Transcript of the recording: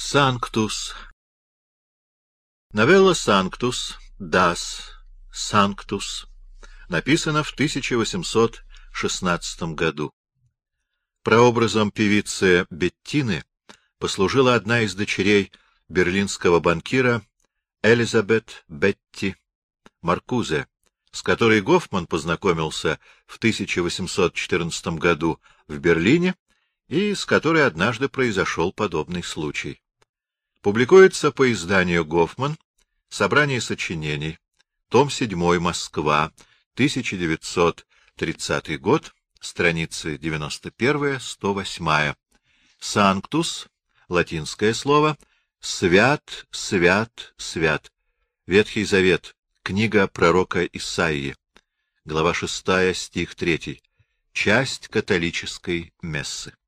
Санктус. Новелла «Санктус», «Das», «Санктус» написана в 1816 году. Прообразом певицы Беттины послужила одна из дочерей берлинского банкира Элизабет Бетти Маркузе, с которой Гофман познакомился в 1814 году в Берлине и с которой однажды произошел подобный случай. Публикуется по изданию «Гофман», собрание сочинений, том 7, Москва, 1930 год, страницы 91-108. «Санктус», латинское слово, «свят, свят, свят». Ветхий Завет, книга пророка Исаии, глава 6, стих 3, часть католической мессы.